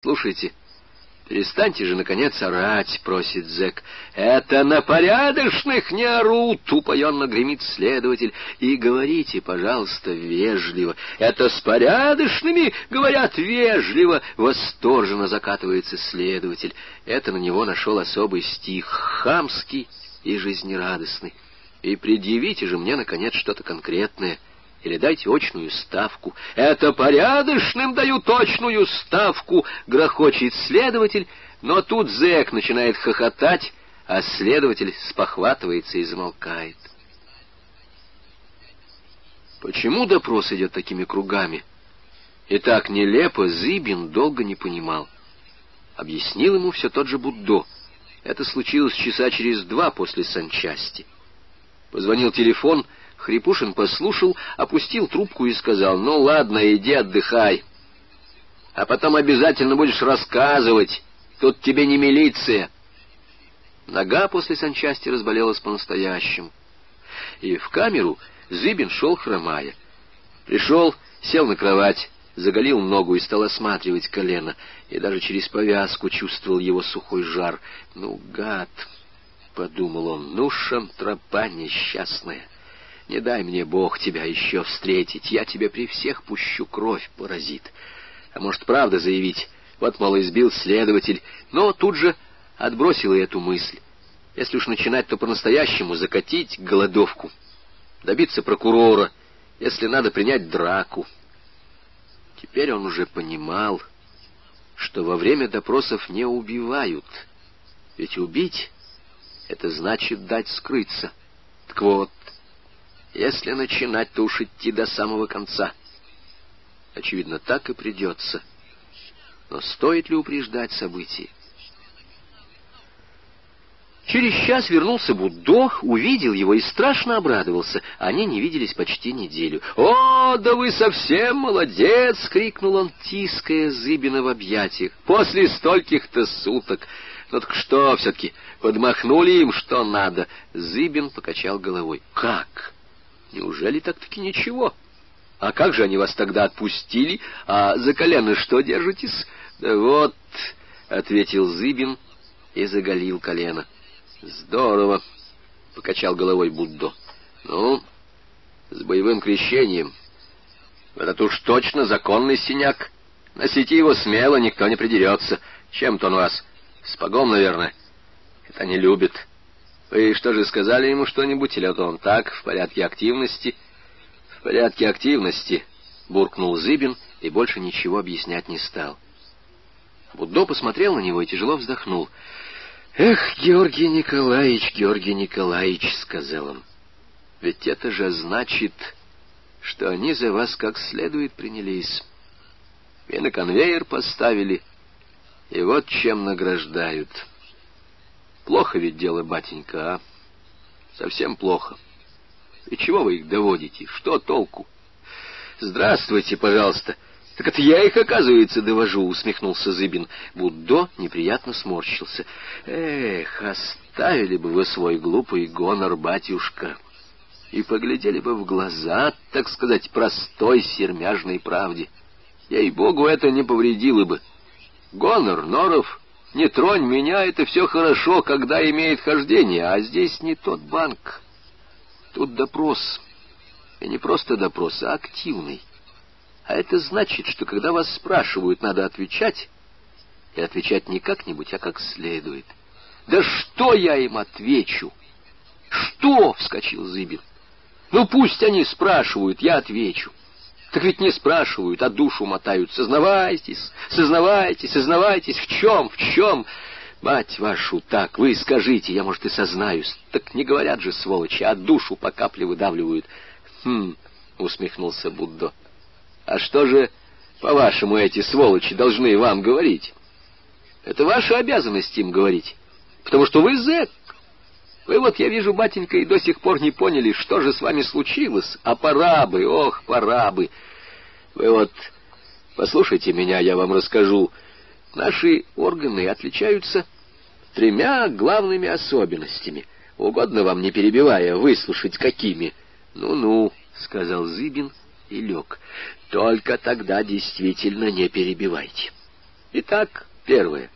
Слушайте, перестаньте же, наконец, орать, — просит зэк. Это на порядочных не орут, — упоенно гремит следователь. И говорите, пожалуйста, вежливо. Это с порядочными, говорят, вежливо, — восторженно закатывается следователь. Это на него нашел особый стих, хамский и жизнерадостный. И предъявите же мне, наконец, что-то конкретное — или дайте очную ставку. Это порядочным даю точную ставку, грохочет следователь, но тут зэк начинает хохотать, а следователь спохватывается и замолкает. Почему допрос идет такими кругами? И так нелепо Зыбин долго не понимал. Объяснил ему все тот же Буддо. Это случилось часа через два после санчасти. Позвонил телефон — Хрипушин послушал, опустил трубку и сказал, «Ну ладно, иди отдыхай. А потом обязательно будешь рассказывать. Тут тебе не милиция». Нога после санчасти разболелась по-настоящему. И в камеру Зыбин шел хромая. Пришел, сел на кровать, заголил ногу и стал осматривать колено, и даже через повязку чувствовал его сухой жар. «Ну, гад!» — подумал он, «ну, шантропа несчастная!» Не дай мне, Бог, тебя еще встретить. Я тебе при всех пущу кровь, паразит. А может, правда заявить? Вот, мол, избил следователь. Но тут же отбросила эту мысль. Если уж начинать, то по-настоящему закатить голодовку. Добиться прокурора. Если надо, принять драку. Теперь он уже понимал, что во время допросов не убивают. Ведь убить — это значит дать скрыться. Так вот, если начинать, то уж идти до самого конца. Очевидно, так и придется. Но стоит ли упреждать события? Через час вернулся Буддо, увидел его и страшно обрадовался. Они не виделись почти неделю. «О, да вы совсем молодец!» — крикнул он, тиская Зыбина в объятиях. «После стольких-то суток! Ну так что, все-таки подмахнули им, что надо?» Зыбин покачал головой. «Как?» Неужели так-таки ничего? А как же они вас тогда отпустили? А за колено что держитесь? Да вот, — ответил Зыбин и заголил колено. Здорово, — покачал головой Буддо. Ну, с боевым крещением. Это уж точно законный синяк. Носите его смело, никто не придерется. Чем-то он вас? Спагом, наверное. Это не любит. Вы что же, сказали ему что-нибудь, или это он так, в порядке активности? В порядке активности, буркнул Зыбин и больше ничего объяснять не стал. Буддо посмотрел на него и тяжело вздохнул. «Эх, Георгий Николаевич, Георгий Николаевич», — сказал он, — «ведь это же значит, что они за вас как следует принялись. И на конвейер поставили, и вот чем награждают». Плохо ведь дело, батенька, а? Совсем плохо. И чего вы их доводите? Что толку? Здравствуйте, пожалуйста. Так это я их, оказывается, довожу, усмехнулся Зыбин. Буддо неприятно сморщился. Эх, оставили бы вы свой глупый гонор, батюшка, и поглядели бы в глаза, так сказать, простой сермяжной правде. Ей-богу, это не повредило бы. Гонор, норов не тронь меня, это все хорошо, когда имеет хождение, а здесь не тот банк. Тут допрос. И не просто допрос, а активный. А это значит, что когда вас спрашивают, надо отвечать, и отвечать не как-нибудь, а как следует. «Да что я им отвечу?» «Что?» — вскочил Зыбин. «Ну пусть они спрашивают, я отвечу». Так ведь не спрашивают, а душу мотают. Сознавайтесь, сознавайтесь, сознавайтесь. В чем, в чем? Мать вашу, так, вы скажите, я, может, и сознаюсь. Так не говорят же, сволочи, а душу по капле выдавливают. Хм, усмехнулся Буддо. А что же, по-вашему, эти сволочи должны вам говорить? Это ваша обязанность им говорить, потому что вы зэк. Вы вот, я вижу, батенька, и до сих пор не поняли, что же с вами случилось. А пора бы, ох, пора бы. Вы вот послушайте меня, я вам расскажу. Наши органы отличаются тремя главными особенностями. Угодно вам, не перебивая, выслушать какими? Ну-ну, — сказал Зыбин и лег. Только тогда действительно не перебивайте. Итак, первое.